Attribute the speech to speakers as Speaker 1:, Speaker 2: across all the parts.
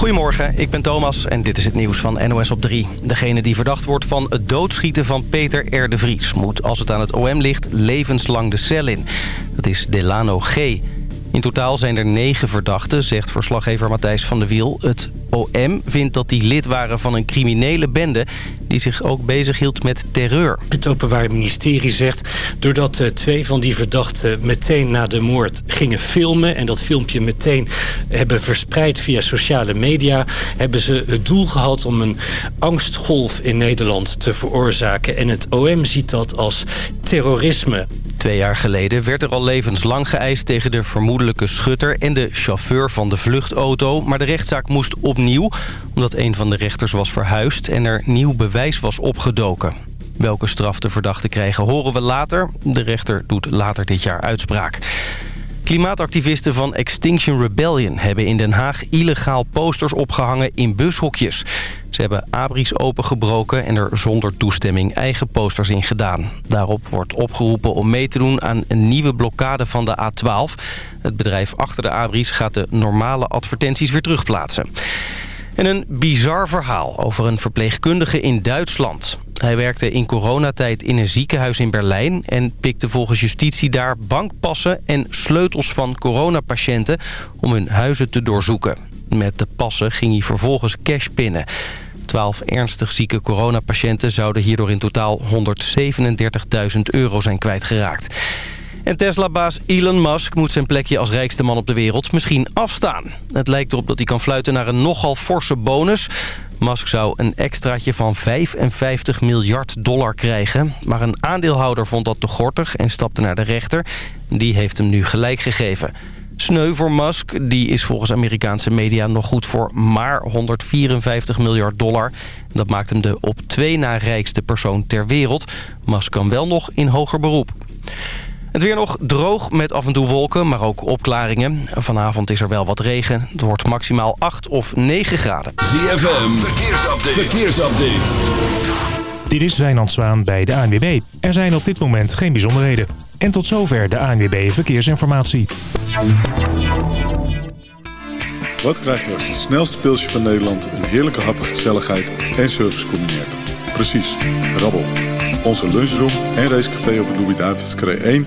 Speaker 1: Goedemorgen, ik ben Thomas en dit is het nieuws van NOS op 3. Degene die verdacht wordt van het doodschieten van Peter R. de Vries... moet, als het aan het OM ligt, levenslang de cel in. Dat is Delano G., in totaal zijn er negen verdachten, zegt verslaggever Matthijs van der Wiel. Het OM vindt dat die lid waren van een criminele bende... die zich ook bezighield met terreur.
Speaker 2: Het Openbaar Ministerie zegt... doordat uh, twee van die verdachten meteen na de moord gingen filmen... en dat filmpje meteen hebben verspreid via sociale media... hebben ze het doel gehad om een angstgolf in Nederland te veroorzaken. En het OM ziet dat als terrorisme.
Speaker 1: Twee jaar geleden werd er al levenslang geëist tegen de vermoedelijke schutter... en de chauffeur van de vluchtauto. Maar de rechtszaak moest opnieuw, omdat een van de rechters was verhuisd... en er nieuw bewijs was opgedoken. Welke straf de verdachten krijgen horen we later. De rechter doet later dit jaar uitspraak. Klimaatactivisten van Extinction Rebellion hebben in Den Haag illegaal posters opgehangen in bushokjes. Ze hebben abris opengebroken en er zonder toestemming eigen posters in gedaan. Daarop wordt opgeroepen om mee te doen aan een nieuwe blokkade van de A12. Het bedrijf achter de abris gaat de normale advertenties weer terugplaatsen. En een bizar verhaal over een verpleegkundige in Duitsland. Hij werkte in coronatijd in een ziekenhuis in Berlijn... en pikte volgens justitie daar bankpassen en sleutels van coronapatiënten... om hun huizen te doorzoeken. Met de passen ging hij vervolgens cash pinnen. Twaalf ernstig zieke coronapatiënten zouden hierdoor in totaal 137.000 euro zijn kwijtgeraakt. En Tesla-baas Elon Musk moet zijn plekje als rijkste man op de wereld misschien afstaan. Het lijkt erop dat hij kan fluiten naar een nogal forse bonus. Musk zou een extraatje van 55 miljard dollar krijgen. Maar een aandeelhouder vond dat te gortig en stapte naar de rechter. Die heeft hem nu gelijk gegeven. Sneu voor Musk, die is volgens Amerikaanse media nog goed voor maar 154 miljard dollar. Dat maakt hem de op twee na rijkste persoon ter wereld. Musk kan wel nog in hoger beroep. Het weer nog droog met af en toe wolken, maar ook opklaringen. Vanavond is er wel wat regen. Het wordt maximaal 8 of 9 graden.
Speaker 3: ZFM, verkeersupdate. verkeersupdate.
Speaker 4: Dit is Wijnand Zwaan bij de ANWB. Er zijn op dit moment geen bijzonderheden. En tot zover de ANWB Verkeersinformatie.
Speaker 5: Wat krijg je als het snelste pilsje van Nederland... een heerlijke hap, gezelligheid en service combineert? Precies, rabbel. Onze lunchroom en racecafé op de Louis-David's 1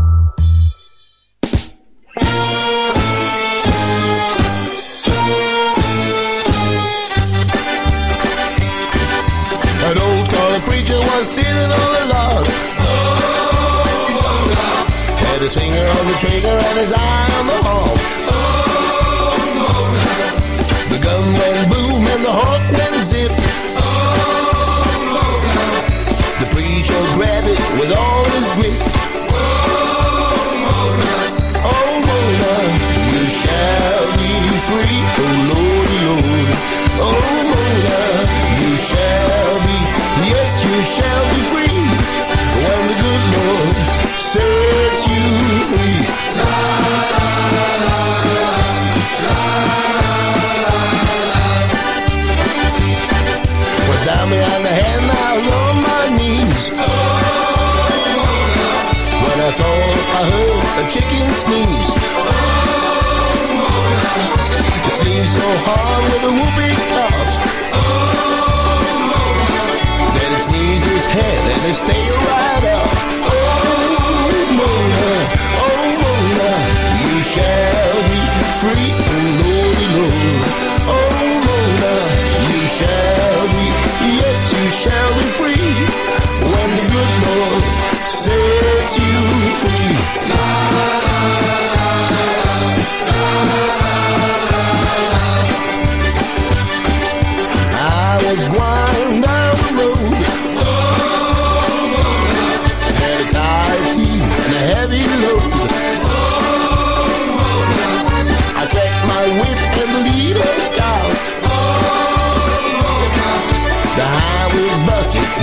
Speaker 6: Was sitting on a log. Had his finger on the trigger and his eye on the hawk. The gun went boom and the hawk I heard a chicken sneeze. Oh, It sneezed so hard with a whooping cough. Oh, Then it sneezed his head and his tail right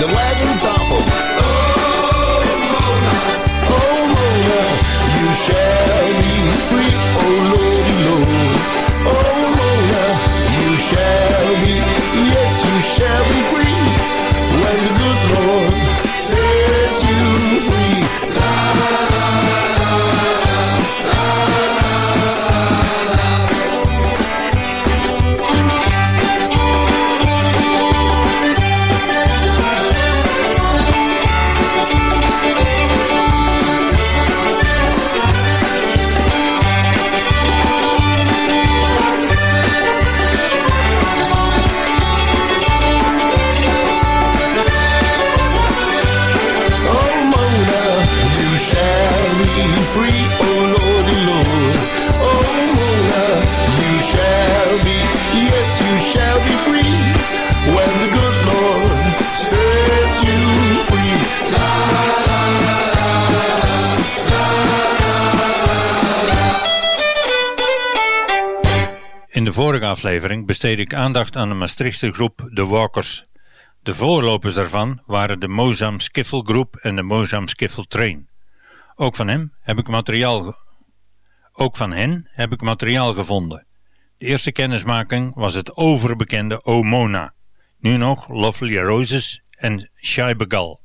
Speaker 6: the wagon toppled.
Speaker 7: Aflevering besteedde ik aandacht aan de Maastrichtse groep The Walkers. De voorlopers daarvan waren de Mozam Skiffle Groep en de Mozam Skiffle Train. Ook van hem heb ik materiaal ook van hen heb ik materiaal gevonden. De eerste kennismaking was het overbekende O Mona. Nu nog Lovely Roses en Shy Begal.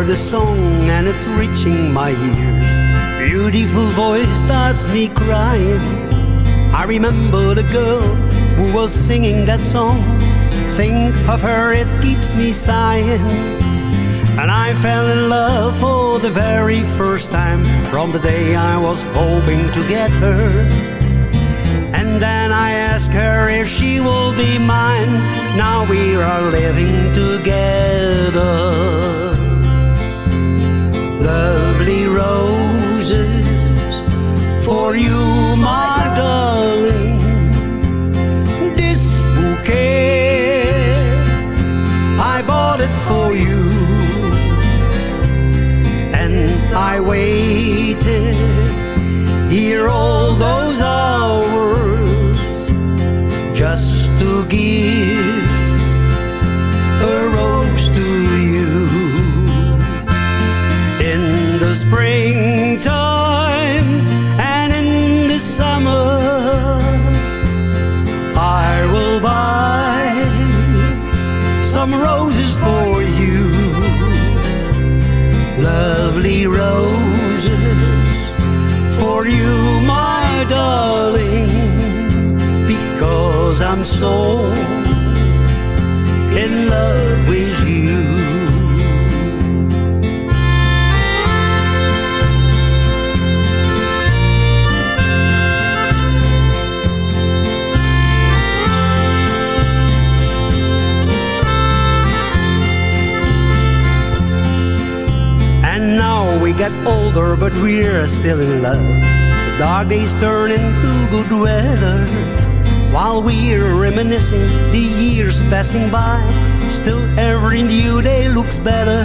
Speaker 8: Heard a song and it's reaching my ears. Beautiful voice starts me crying. I remember the girl who was singing that song. Think of her, it keeps me sighing. And I fell in love for the very first time from the day I was hoping to get her. And then I asked her if she will be mine. Now we are living together. Lovely roses for you, my darling. This bouquet, I bought it for you. And I waited here all those hours springtime and in the summer I will buy some roses for you. Lovely roses for you my darling because I'm so older, but we're still in love. The dark days turn into good weather. While we're reminiscing, the years passing by. Still, every new day looks better.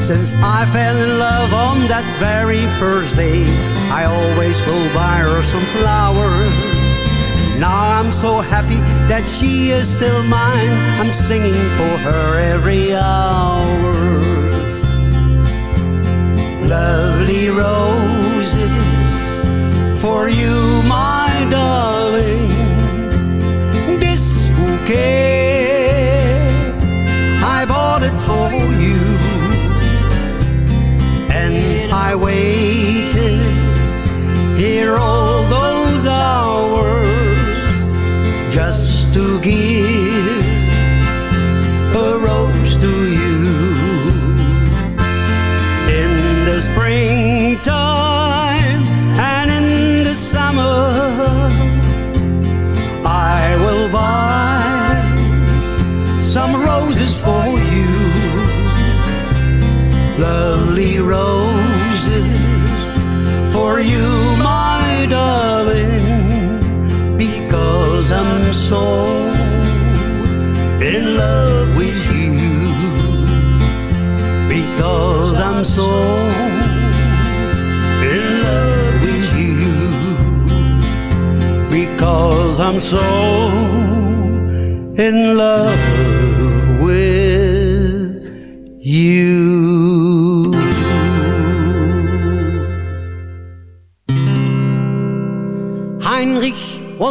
Speaker 8: Since I fell in love on that very first day, I always will buy her some flowers. Now I'm so happy that she is still mine. I'm singing for her every hour lovely roses for you, my darling. This bouquet, I bought it for you, and I waited. Here all those hours just to give a rose to you lovely roses for you, my darling, because I'm so in love with you, because I'm so in love with you, because I'm so in love with you.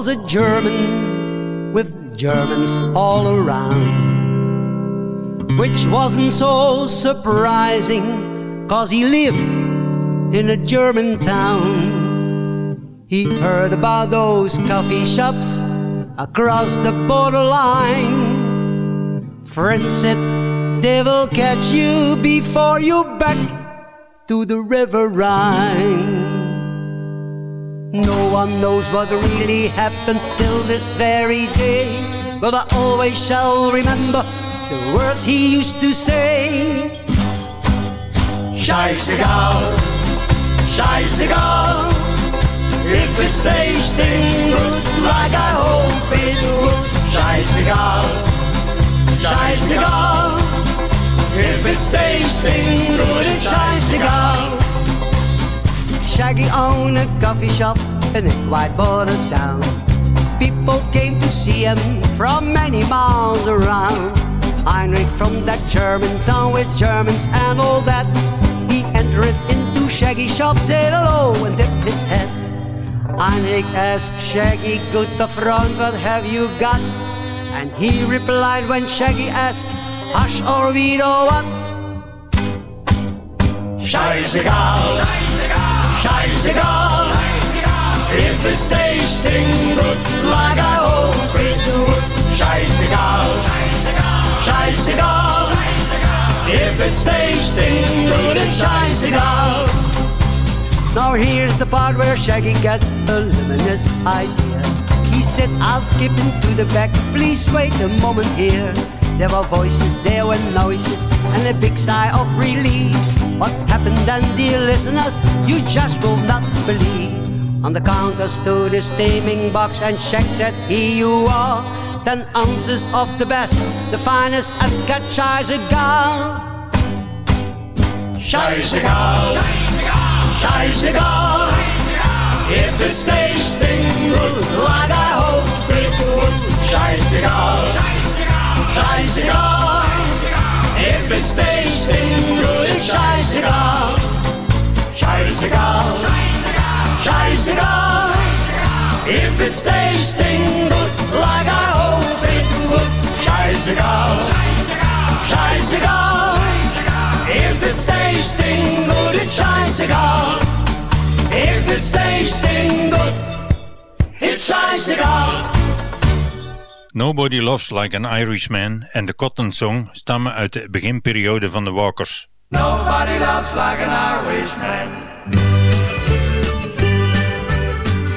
Speaker 8: Was a German with Germans all around, which wasn't so surprising, cause he lived in a German town. He heard about those coffee shops across the borderline. Friends said, they will catch you before you back to the river Rhine. No one knows what really happened till this very day, but I always shall remember the words he used to say. Scheißegal, scheißegal, if it stays still like I hope it would. Scheißegal, scheißegal, if it stays still, it's scheißegal. Shaggy owned a coffee shop in a quiet border town. People came to see him from many miles around. Heinrich from that German town with Germans and all that. He entered into Shaggy's shop, said hello, and dipped his head. Heinrich asked Shaggy, good front, what have you got? And he replied when Shaggy asked, hush or weed or what? Scheißegal, scheißegal, if it stays sting good like I hope it would. Scheißegal, scheißegal, if it stays sting good, it's scheißegal. Now here's the part where Shaggy gets a luminous idea. He said, I'll skip into the back, please wait a moment here. There were voices, there were noises, and a big sigh of relief. What happened then, dear listeners, you just will not believe. On the counter stood a steaming box, and Shag said, Here you are. Ten ounces of the best, the finest uncut Scheißegal. Scheißegal. Scheißegal. If it stays sting good like I hope it would. Scheißegal. Scheißegal. If it stays sting good, it's scheißegal. Scheißegal. Scheißegal. If it stays sting good like I hope it would. Scheißegal. Scheißegal. If it stays sting good, it's scheißegal. If it stays sting good, it's scheißegal.
Speaker 7: Nobody Loves Like an Irishman en de Cotton Song stammen uit de beginperiode van de Walkers.
Speaker 9: Nobody loves like an Irishman.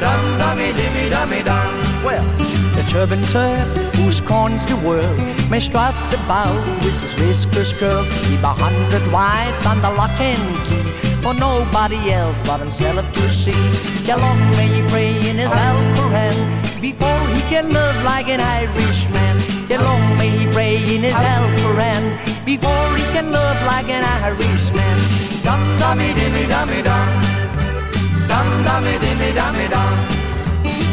Speaker 9: Dum dummy dimmy dummy dum.
Speaker 10: Well, the turban Turk, whose corns the world, may strut about with his whiskers curled, keep a hundred wives on the lock and key, for nobody else but himself to see. Yeah, long may he pray in his Alcoran before he can love like an Irishman. Yeah, long may he pray in his Alcoran before he can love like an Irishman.
Speaker 9: Dum dummy dimmy dummy dum. Dum dummy dimmy dummy dum.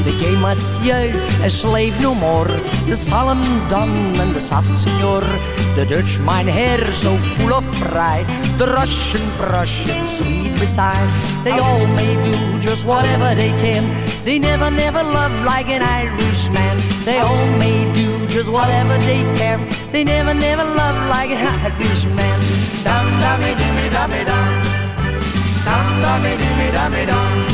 Speaker 10: Gay monsieur, a slave no more, the solemn Don and the soft signor, the Dutch mynheer so full of pride, the Russian Prussian sweet beside. They all may do just whatever they can, they never, never love like an Irishman. They all may do just whatever they can, they never, never love like an Irishman.
Speaker 9: Dum dummy dimmy dummy dum. Dum dummy dimmy dummy dum. Dum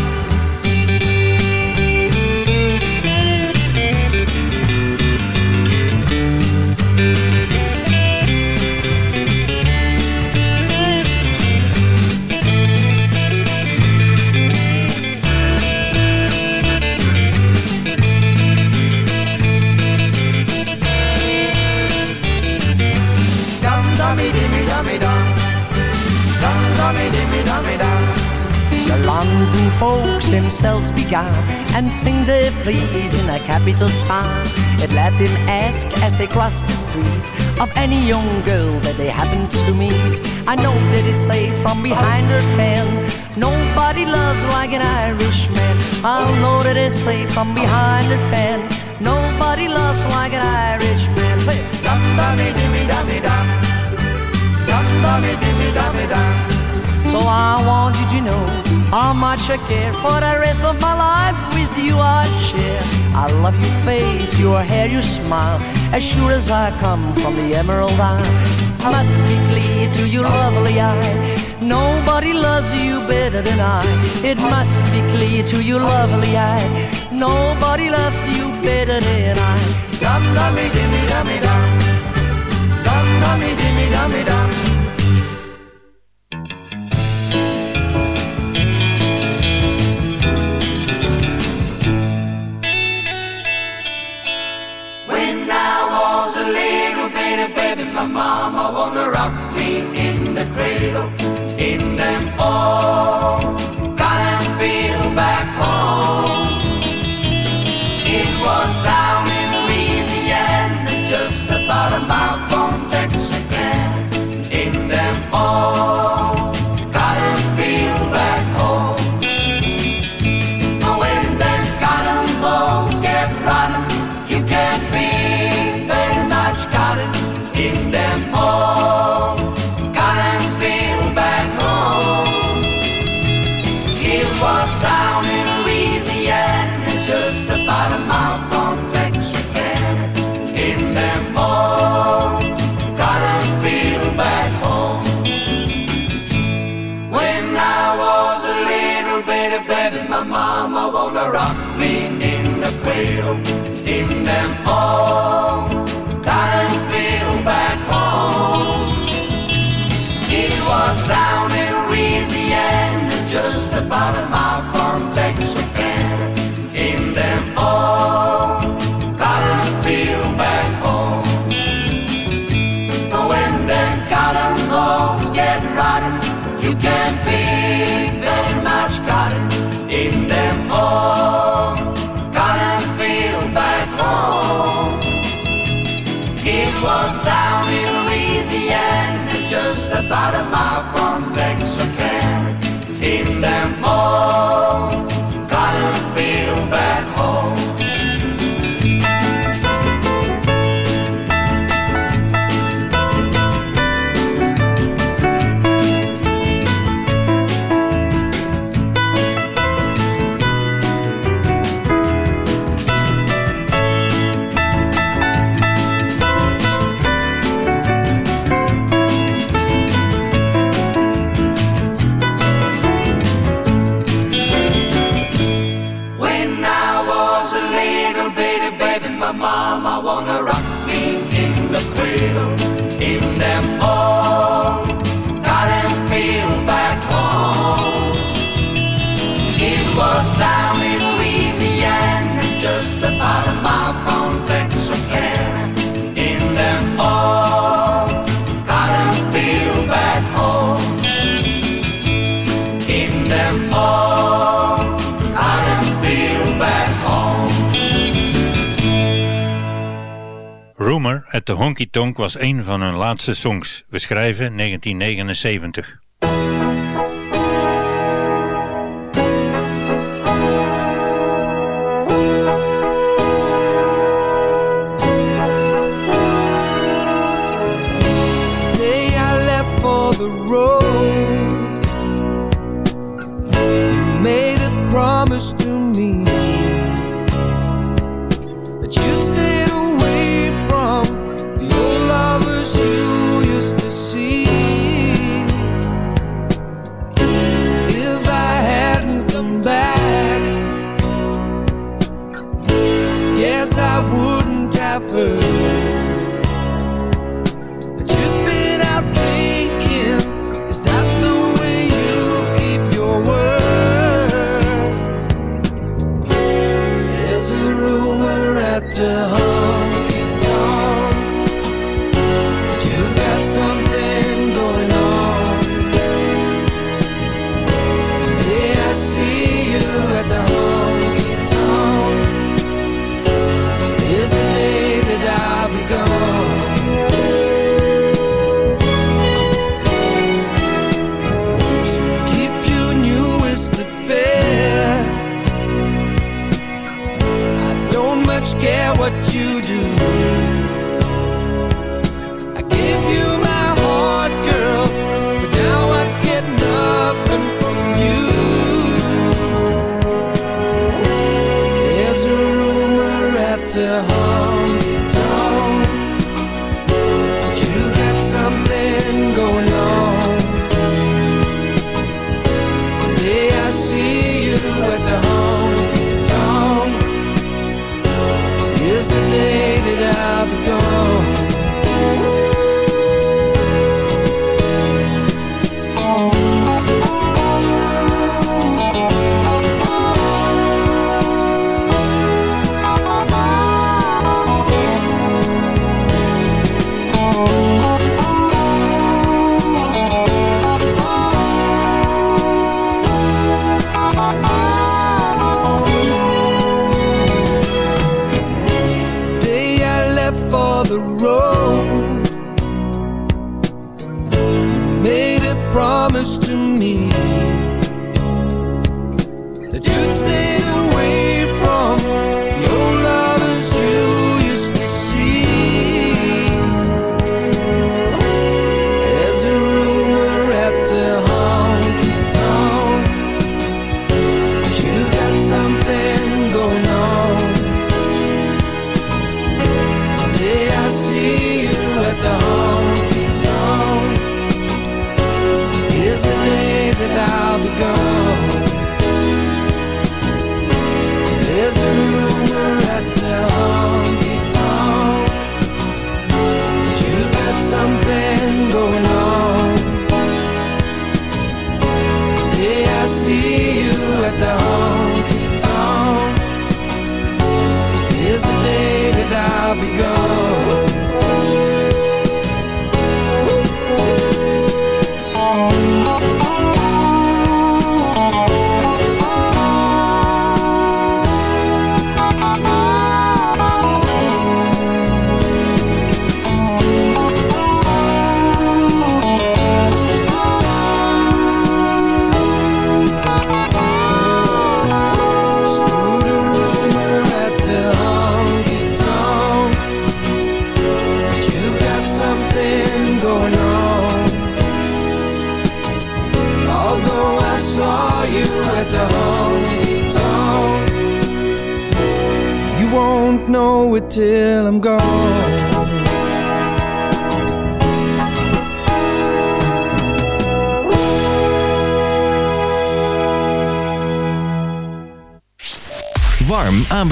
Speaker 9: capital style. It let them ask as they crossed the street of any young girl that they happened to meet. I know that it's safe from behind her fan. Nobody loves like an Irishman. I know that it's safe from behind her fan. Nobody loves like an Irishman. Hey, dum dum dimmy dummy dum. Dum dum dimmy dummy dum. So I want you to know how much I care for the rest of my life with you I share. I love your face, your hair, your smile, as sure as I come from the Emerald Isle. I must be clear to your lovely eye. Nobody loves you better than I. It must be clear to your lovely eye. Nobody loves you better than I. Dum dummy dimmy dummy dum. Dum dummy dimmy dummy dum.
Speaker 7: In them old baby, my mama wanna rock me in the cradle, in them old
Speaker 11: Rumor at the Honky Tonk was een van hun laatste songs. We schrijven 1979.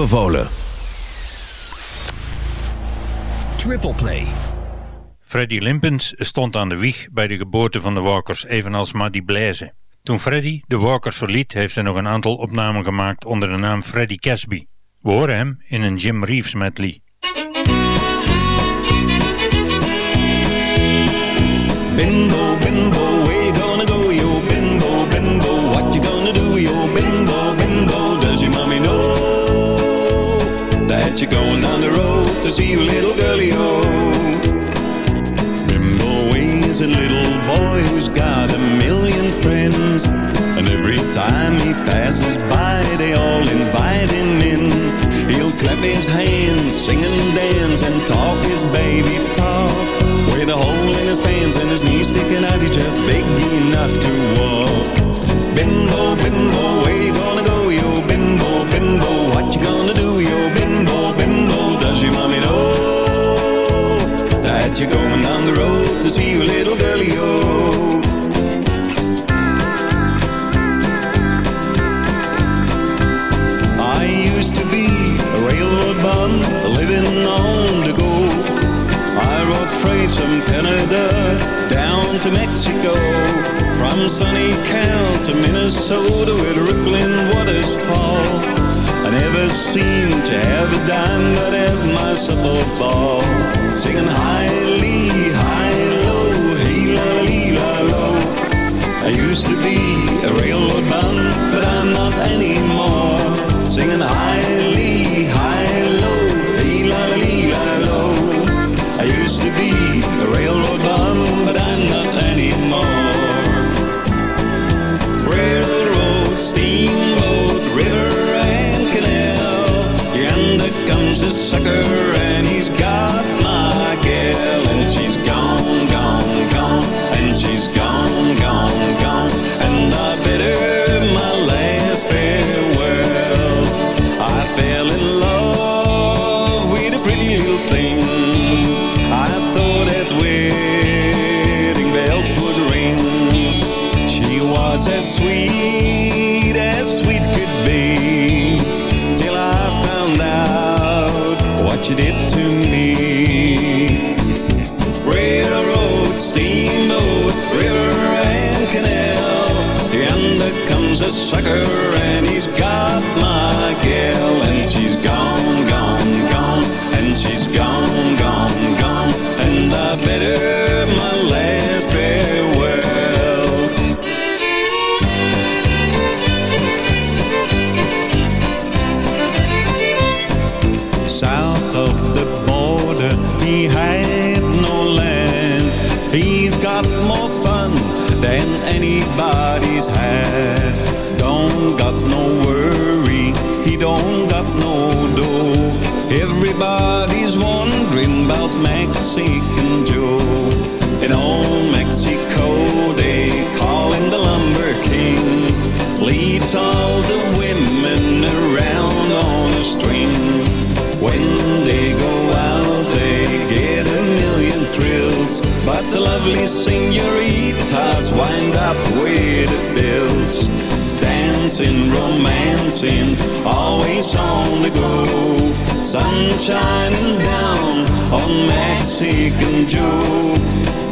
Speaker 12: aanbevolen. Triple Play.
Speaker 7: Freddy Limpens stond aan de wieg bij de geboorte van de Walkers, evenals Maddy Blaise. Toen Freddy de Walkers verliet, heeft hij nog een aantal opnamen gemaakt onder de naam Freddy Casby. We horen hem in een Jim Reeves medley.
Speaker 13: Bingo. that you're going down the road to see your little girlie-o. Rimbo Wayne is a little boy who's got a you did to me. Railroad, steamboat, river and canal. Yonder comes a sucker Leads all the women around on a string. When they go out, they get a million thrills. But the lovely senoritas wind up with the bills. Dancing, romancing, always on the go. Sun shining down on Mexican Joe.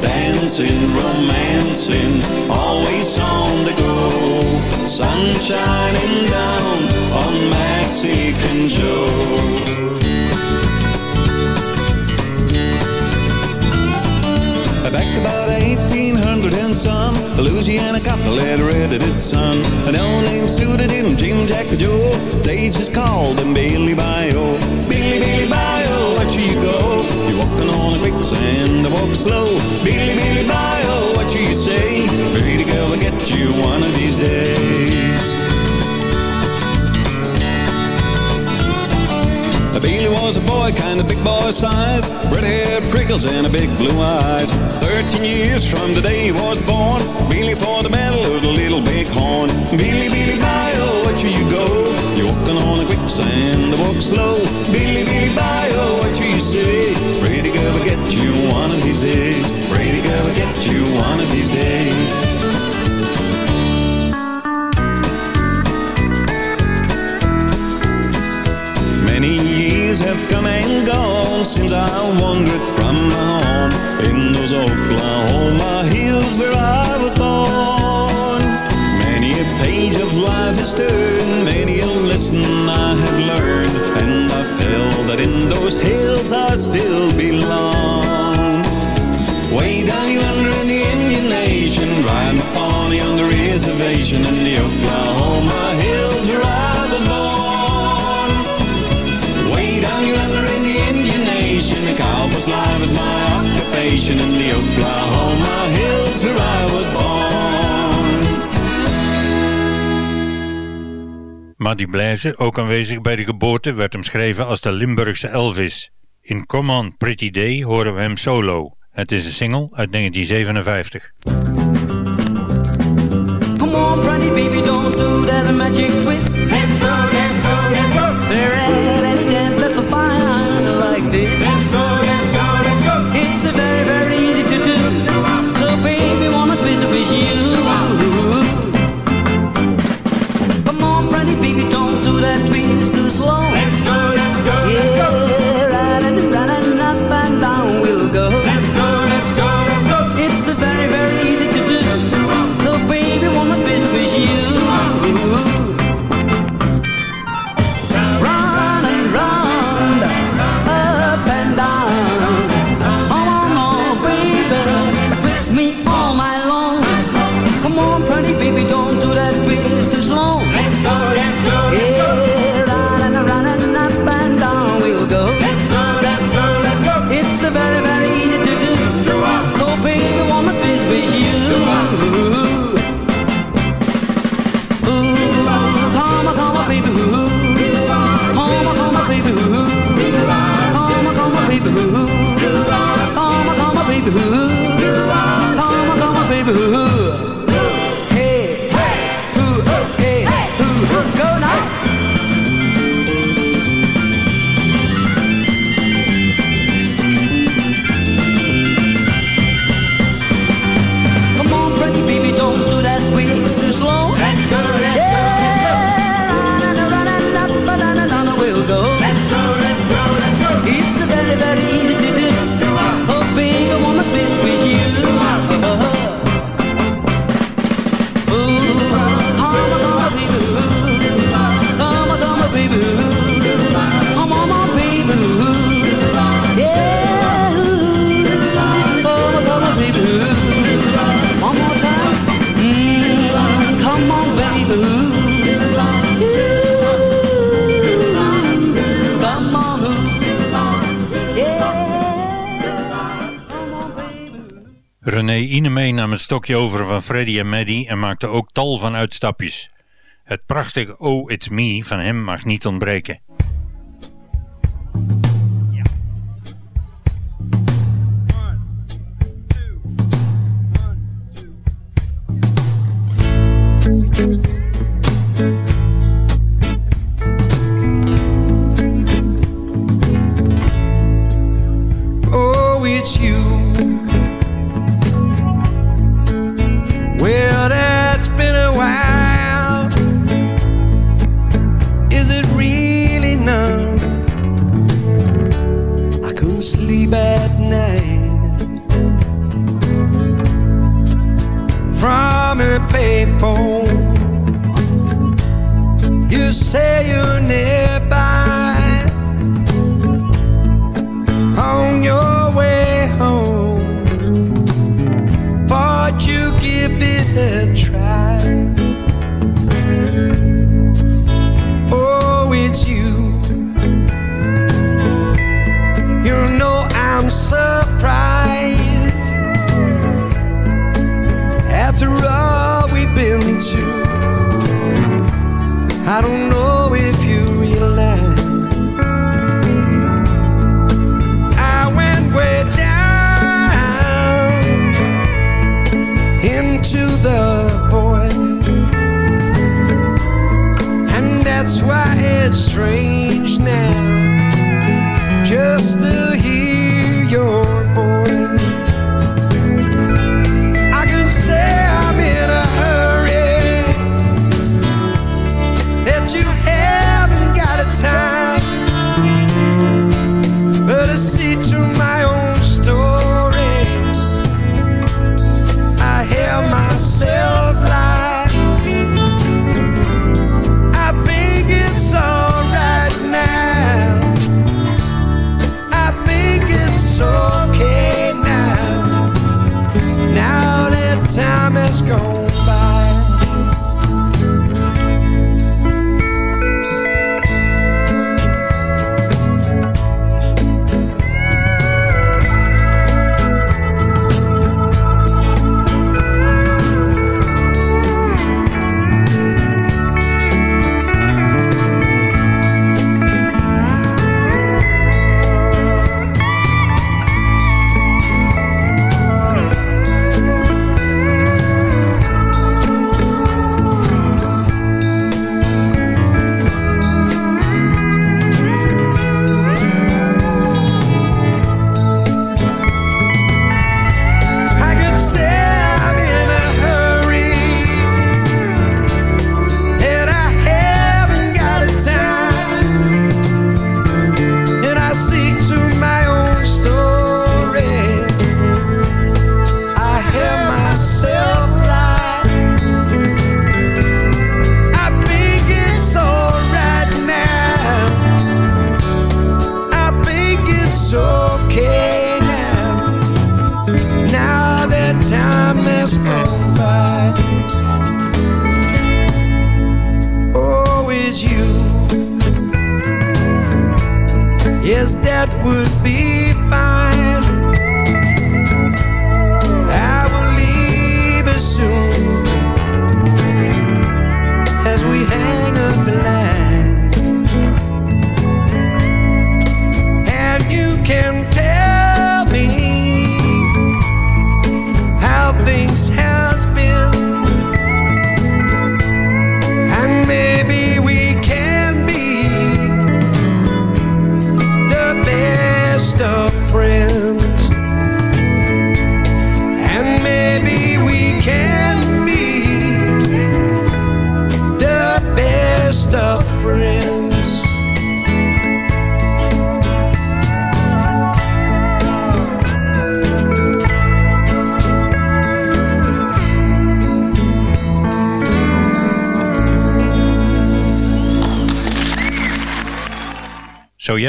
Speaker 13: Dancing, romancing, always on the go. Sun shining down on Mexican Joe. Back about 1800 and some, a Louisiana couple had a red-headed son. An old name suited him, Jim Jack Joe. They just called him Billy Bayou. Billy, Billy Bayou, watch you go. You're walking on a quicksand, I walk slow. Billy, Billy Bayou, oh, what you say? Pretty girl will get you one of these days. Billy was a boy, kind of big boy size, red hair, prickles, and a big blue eyes. Thirteen years from the day he was born, Billy fought the battle of the little big horn. Billy, Billy, Bayou, oh, what you go? You walking on walk slow. Billy, Billy, Bayou, what you say? Pretty girl will get you one of these days. Pretty girl will get you one of these days. Many years have come and gone since I wandered from my home in those Oklahoma hills where I was born. Many a page of life has turned, many a lesson that in those hills I still belong. Way down yonder in the Indian Nation, riding my pony on the reservation in the Oklahoma hills where I was born. Way down yonder in the Indian Nation, the cowboy's life is my occupation in the Oklahoma hills
Speaker 7: Maddie Blaise, ook aanwezig bij de geboorte, werd omschreven als de Limburgse Elvis. In Come On Pretty Day horen we hem solo. Het is een single uit 1957.
Speaker 14: Come on, pretty baby, don't do that magic
Speaker 11: van Freddie en Maddie en maakte ook tal van uitstapjes. Het prachtige Oh It's Me van hem mag niet ontbreken.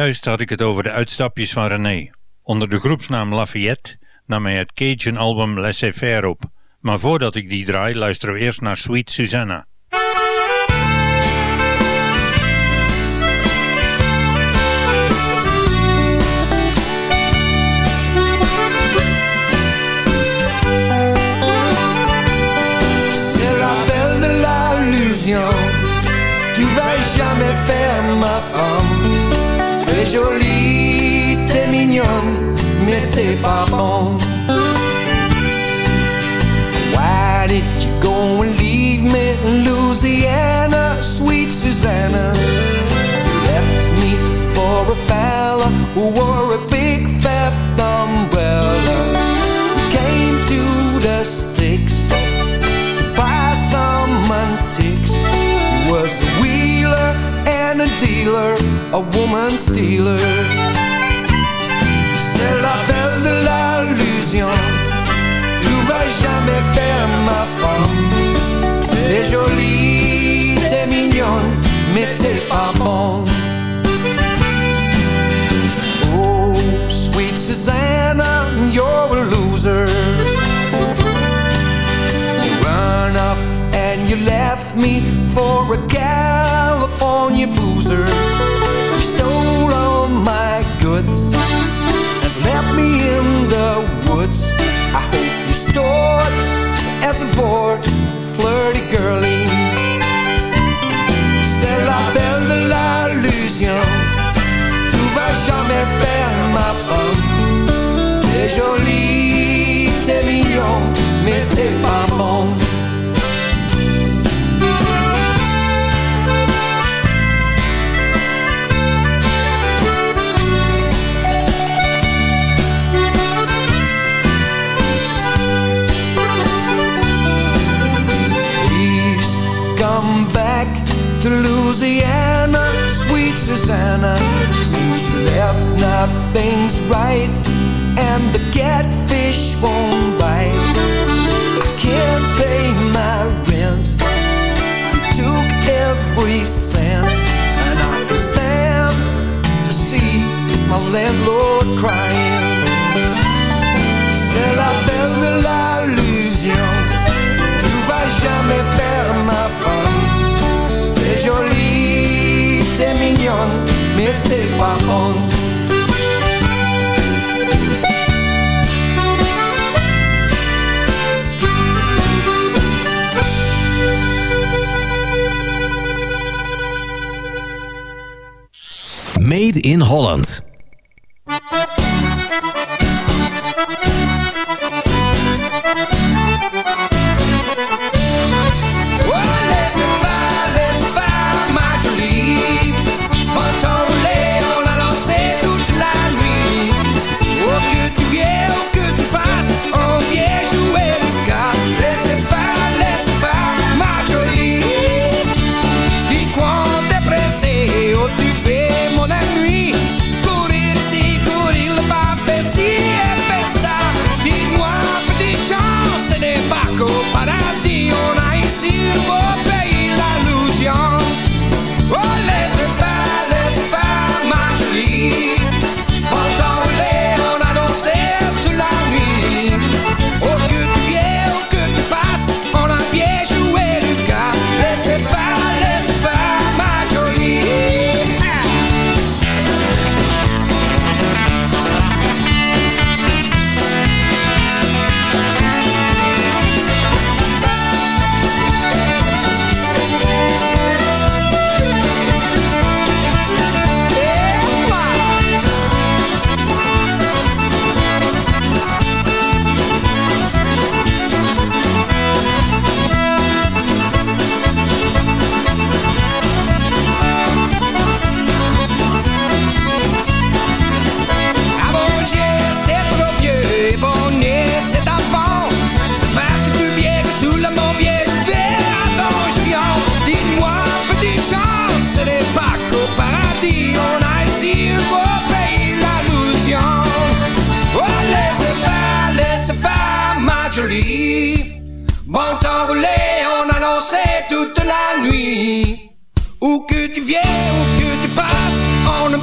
Speaker 11: Zojuist had ik het over de uitstapjes van René. Onder de groepsnaam Lafayette nam hij het Cajun-album Laissez-faire op. Maar voordat ik die draai, luisteren we eerst naar Sweet Susanna. jolie, t'es mignonne, mais t'es pas bon. Why did you go and leave me in Louisiana, sweet Susanna? You left me for a fella who wore a and a woman stealer. C'est la belle de l'allusion. Tu vas jamais faire ma femme. T'es jolie, t'es mignonne, mais t'es pas bonne. Oh, sweet Susanna, you're a loser. You run up and you left me for a California as a bored, flirty girlie. C'est la belle de l'allusion. Tu vas jamais faire ma femme. T'es Louisiana, sweet Susanna. Since you left, nothing's right, and the catfish won't bite. I can't pay my rent. You took every cent, and I can stand to see my landlord
Speaker 12: Made in Holland.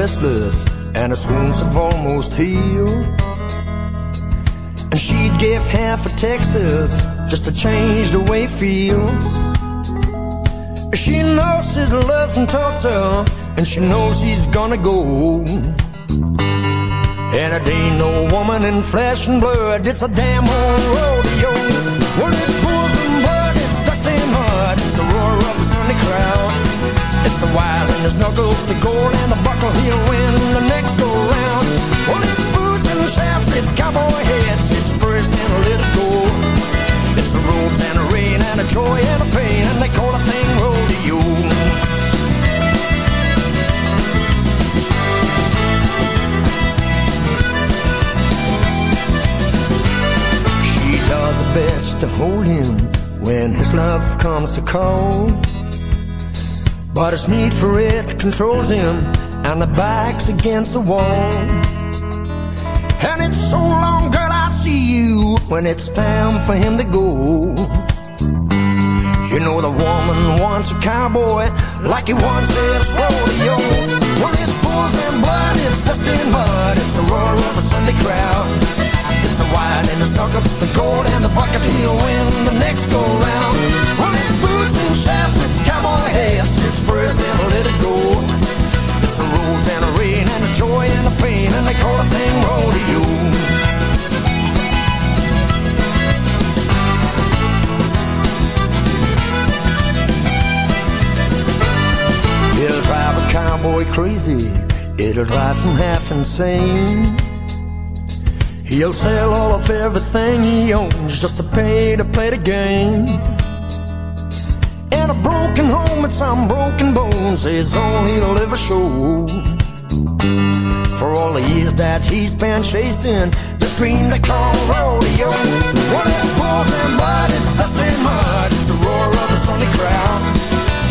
Speaker 6: restless, and his wounds have almost healed. And she'd give half of Texas just to change the way he feels. She knows his love's in Tulsa, and she knows he's gonna go. And it ain't no woman in flesh and blood, it's a damn old rodeo. Well, it's pools and blood, it's dust and mud, it's the roar of the Sunday crowd. It's the wild and the snuggles, the gold and the buckle, he'll win the next go round. Well, it's boots and shouts, it's cowboy hats, it's spurs and a little gold. It's the roads and the rain and the joy and the pain, and they call the thing rodeo. She does her best to hold him when his love comes to call. But his need for it controls him, and the back's against the wall. And it's so long, girl, I see you when it's time for him to go. You know the woman wants a cowboy like he wants his rodeo. Well, it's bulls and blood, it's dust and mud, it's the roar of a Sunday crowd. It's the wine and the snuggles, the gold and the bucket, he'll win the next go round. Well, it's and shouts, it's cowboy hats, it's spurs and a let it go. It's the roads and the rain and the joy and the pain, and they call the thing rodeo. It'll drive a cowboy crazy. It'll drive him half insane. He'll sell all of everything he owns just to pay to play the game. And a broken home and some broken bones is all he'll ever show. For all the years that he's been chasing the dream they call rodeo. Well, it's bulls and blood, it's dust and mud, it's the roar of the Sunday crowd.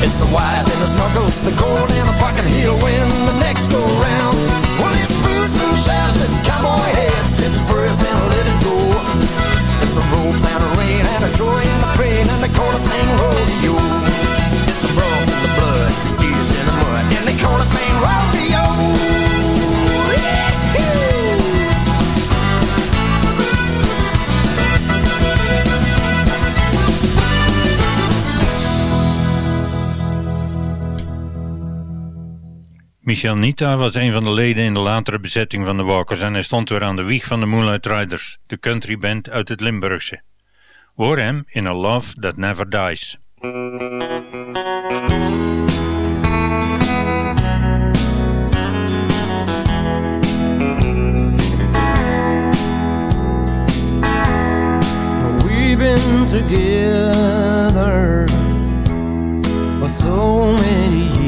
Speaker 6: It's the white and the snuggles, the gold and the bucket, he'll win the next go round. Well, it's boots and shouts, it's cowboy hats, it's spurs and let it go. It's the ropes and the rain and the joy and the pain and they call the thing rodeo. It's the bronze and the blood, it's tears in the mud, and they call the thing rodeo.
Speaker 7: Michel Nita was een van de leden in de latere bezetting van de Walkers en hij stond weer aan de wieg van de Moonlight Riders, de countryband uit het Limburgse. Hoor hem in A Love That Never Dies.
Speaker 15: We've been together for so many years,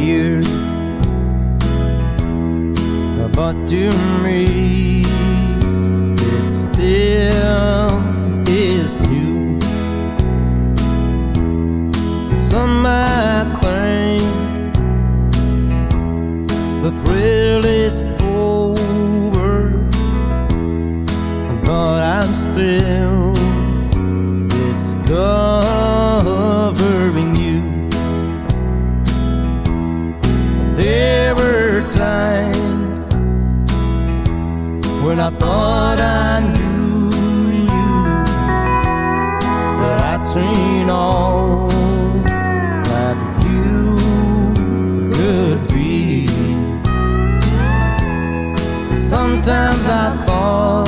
Speaker 15: but to me, it still thought I knew you, that I'd seen all that you could be. Sometimes I thought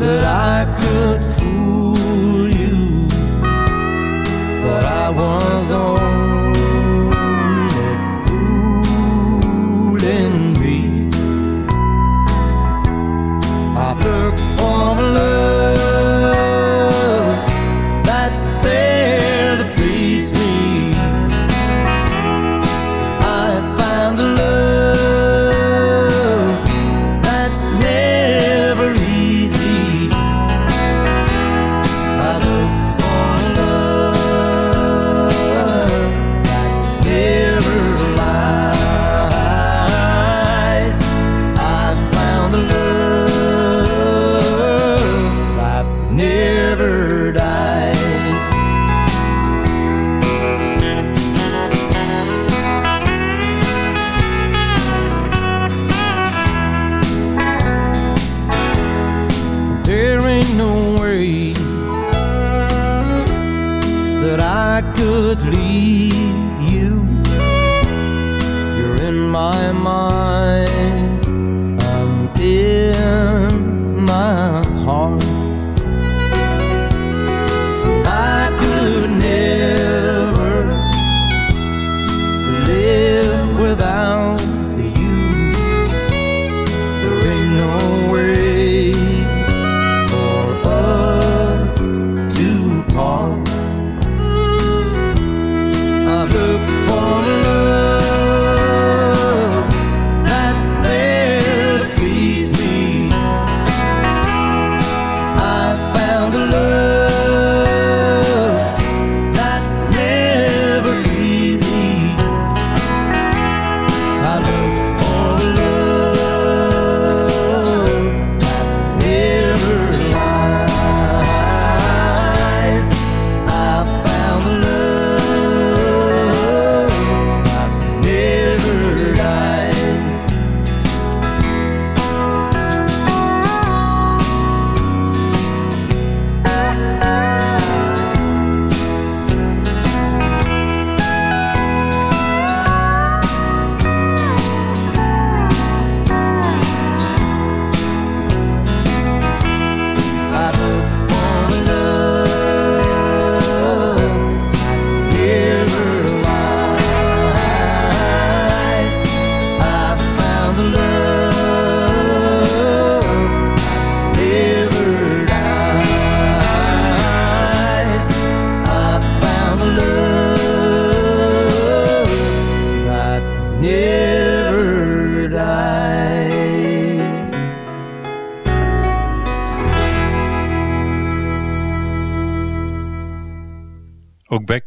Speaker 15: that I could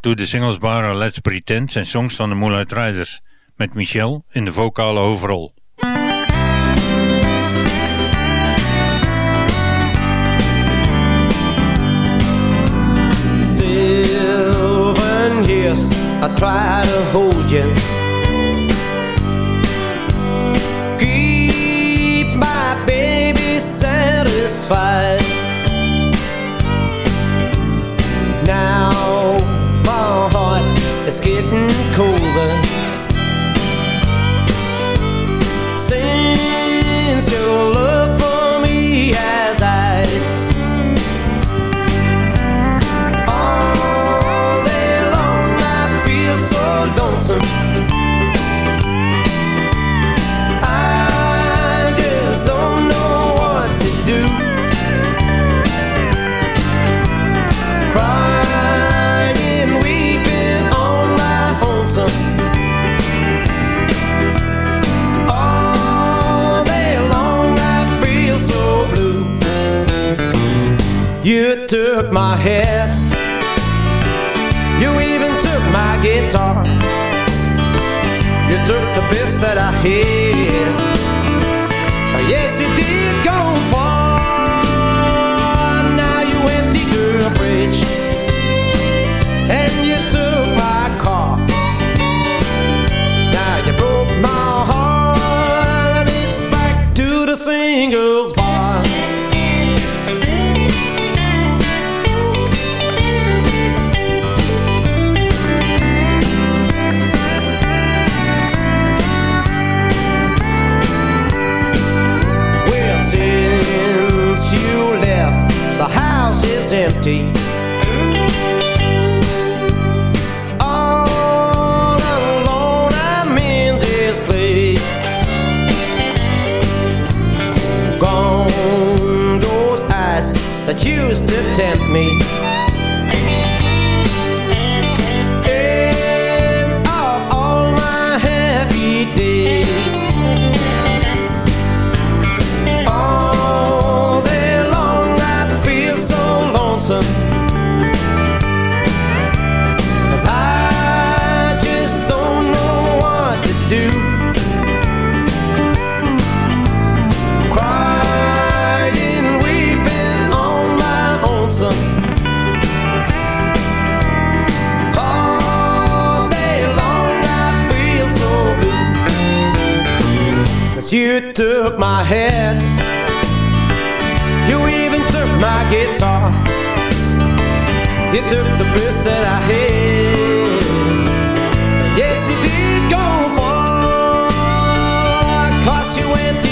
Speaker 7: door de singlesbare Let's Pretend en songs van de Moulin Riders, met Michel in de vocale hoofdrol.
Speaker 15: took my head You even took my guitar. You took the best that I had. Oh, yes, you did go far. Now you emptied your fridge. And you took my car. Now you broke my heart. It's back to the singles that used to tempt me. you took my head. You even took my guitar. You took the best that I had. Yes, you did go far. Cause you went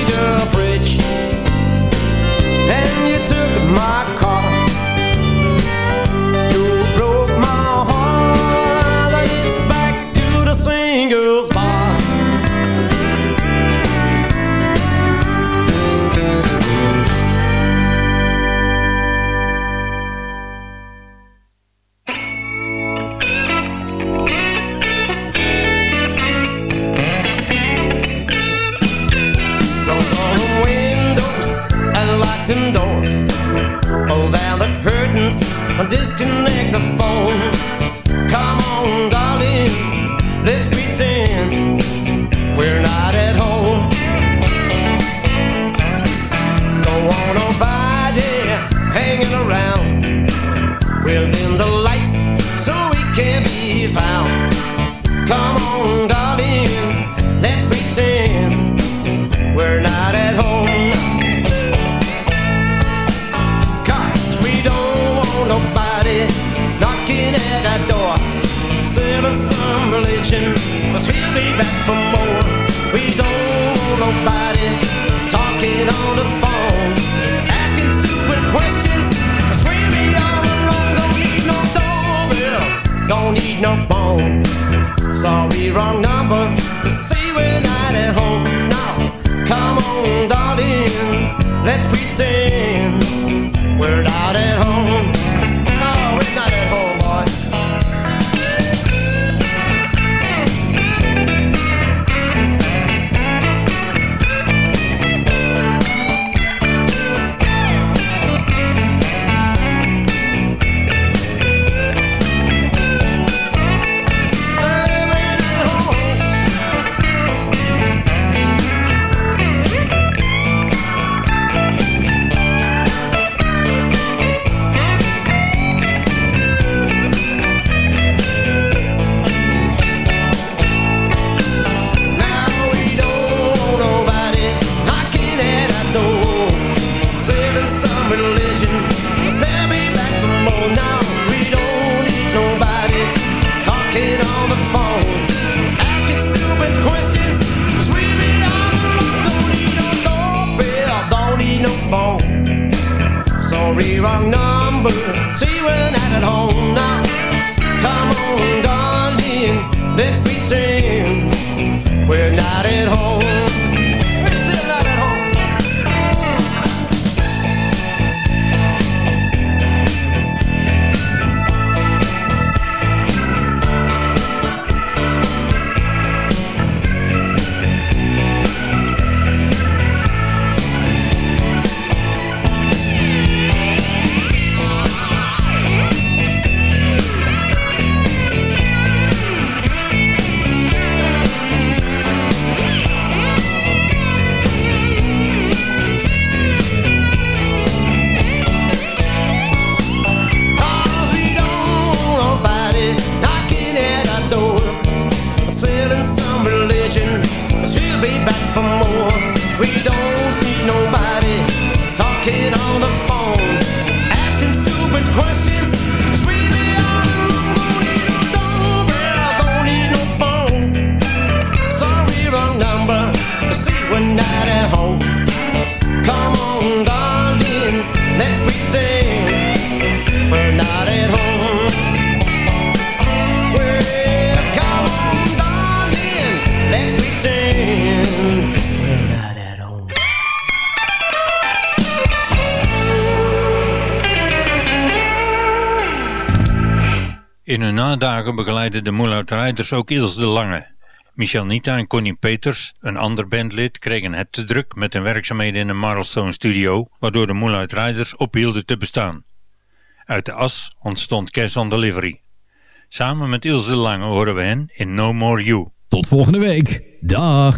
Speaker 15: Let's be pretend we're not at home. Well, come down darling, let's Peter We're not at home
Speaker 7: In hun nadagen begeleiden de Moulautrijders ook Ilse de Lange. Michel Nita en Connie Peters, een ander bandlid, kregen het te druk met hun werkzaamheden in een Marlstone studio, waardoor de Moonlight Riders ophielden te bestaan. Uit de as ontstond Cash on Delivery. Samen met Ilse Lange horen we hen in No More You.
Speaker 12: Tot volgende week. Dag.